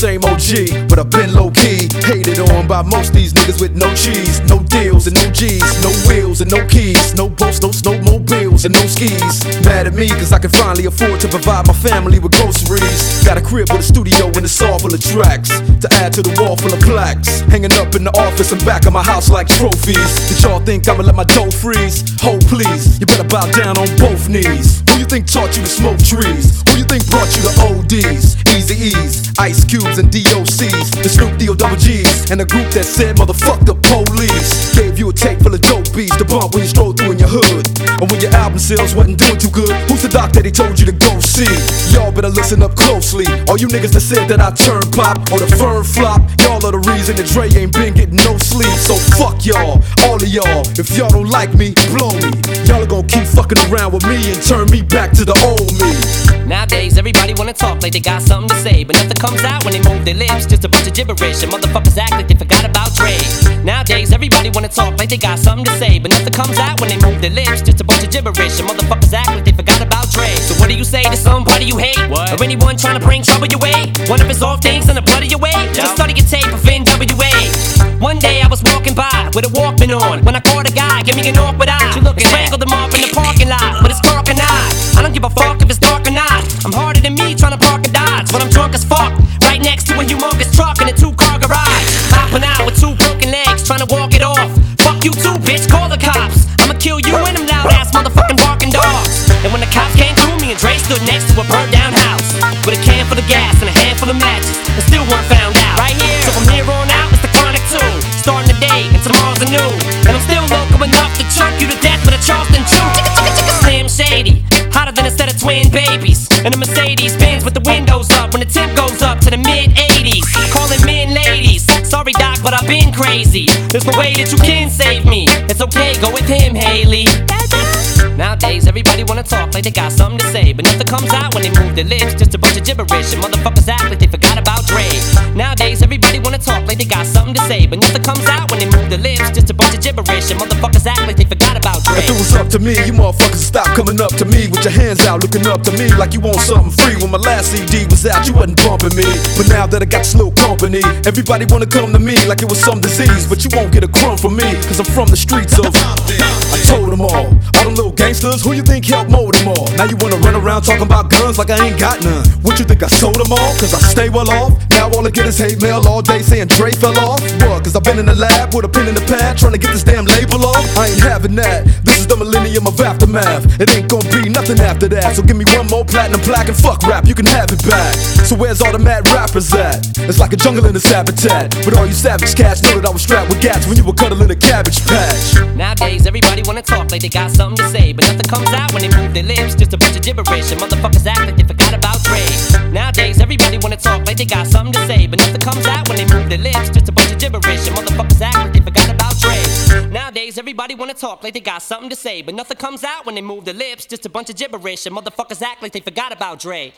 same OG, but I've been low key. Hated on by most these niggas with no cheese, no deals and no G's, no wheels and no keys, no boats, no snowmobiles and no skis. Mad at me cause I can finally afford to provide my family with groceries. Got a crib with a studio and it's all full of tracks to add to the wall full of plaques. Hanging up in the office and back of my house like trophies. Did y'all think I'ma let my dough freeze? Hold please, you better bow down on both knees. Who you think taught you to smoke trees? Brought you to ODs? Eazy E's, Ice Cubes, and DOCs. The Snoop D O double G's. And a group that said, motherfuck the police. Gave you a tape full of dope beats to bump when you stroll through in your hood. And when your album sales wasn't doing too good, who's the doc that he told you to go see? Y'all better listen up closely. All you niggas that said that I turn pop or the firm flop, y'all are the reason that Dre ain't been getting no sleep. So fuck y'all, all of y'all. If y'all don't like me, blow me. Y'all are gonna keep fucking around with me and turn me back to the old me. Nowadays, everybody wanna talk like they got something to say, but nothing comes out when they move their lips. Just a bunch of gibberish, and motherfuckers act like they like they got something to say, but nothing comes out when they move their lips. Just a bunch of gibberish, and motherfuckers act like they forgot about Dre. So what do you say to somebody you hate, What? or anyone trying to bring trouble your way? One of his off things in the blood of your way. Just study your tape of NWA. One day I was walking by with a Walkman on when I caught a guy, give me an awkward eye. you looking at? Strangled him off in the parking lot with his Karl Kani. I don't give a fuck if it's dark or not. I'm harder than me trying to park a Dodge, but I'm drunk as fuck. Right next to a humongous truck in a two car garage. Bitch, call the cops. I'ma kill you and them loud ass motherfucking barking dogs. And when the cops came through, me and Dre stood next to a burned down house. With a can full of gas and a handful of matches, and still weren't found out. Right here. So from here on out, it's the chronic two. Starting the day, and tomorrow's a new. And I'm still local enough to choke you to death with a Charleston chew. Slim Shady, hotter than a set of twin babies. And a Mercedes There's no way that you can save me. It's okay, go with him, Hailie. Nowadays, everybody wanna talk like they got something to say, but nothing comes out when they move their lips. Just a bunch of gibberish, and motherfuckers act like they forgot about Dre. Nowadays, everybody wanna talk like they got something to say, but nothing comes out when they move their lips. Just a bunch of gibberish, and motherfuckers act like they forgot. If it was up to me, you motherfuckers stop coming up to me with your hands out, looking up to me like you want something free. When my last CD was out, you wasn't bumping me. But now that I got this little company, everybody wanna come to me like it was some disease. But you won't get a crumb from me, cause I'm from the streets of. I told them all, all them little gangsters, who you think helped mold them all? Now you wanna run around talking about guns like I ain't got none. What you think I sold them all? Cause I stay well off. Now all I get is hate mail all day saying Dre fell off. What? Cause I've been in the lab with a pen in the pad trying to get this damn label off. I ain't having that. The millennium of aftermath. It ain't gonna be nothing after that. So give me one more platinum plaque and fuck rap, you can have it back. So where's all the mad rappers at? It's like a jungle in its habitat. But all you savage cats know that I was strapped with gats when you were cuddling a cabbage patch. Nowadays, everybody wanna talk like they got something to say, but nothing comes out when they move their lips. Just a bunch of gibberish, and motherfuckers act like they forgot about Dre. Nowadays, everybody wanna talk like they got something to say, but nothing comes out when they move their lips. Just a bunch of gibberish, and motherfuckers act Nowadays, everybody wanna talk like they got something to say, but nothing comes out when they move their lips. Just a bunch of gibberish, and motherfuckers act like they forgot about Dre.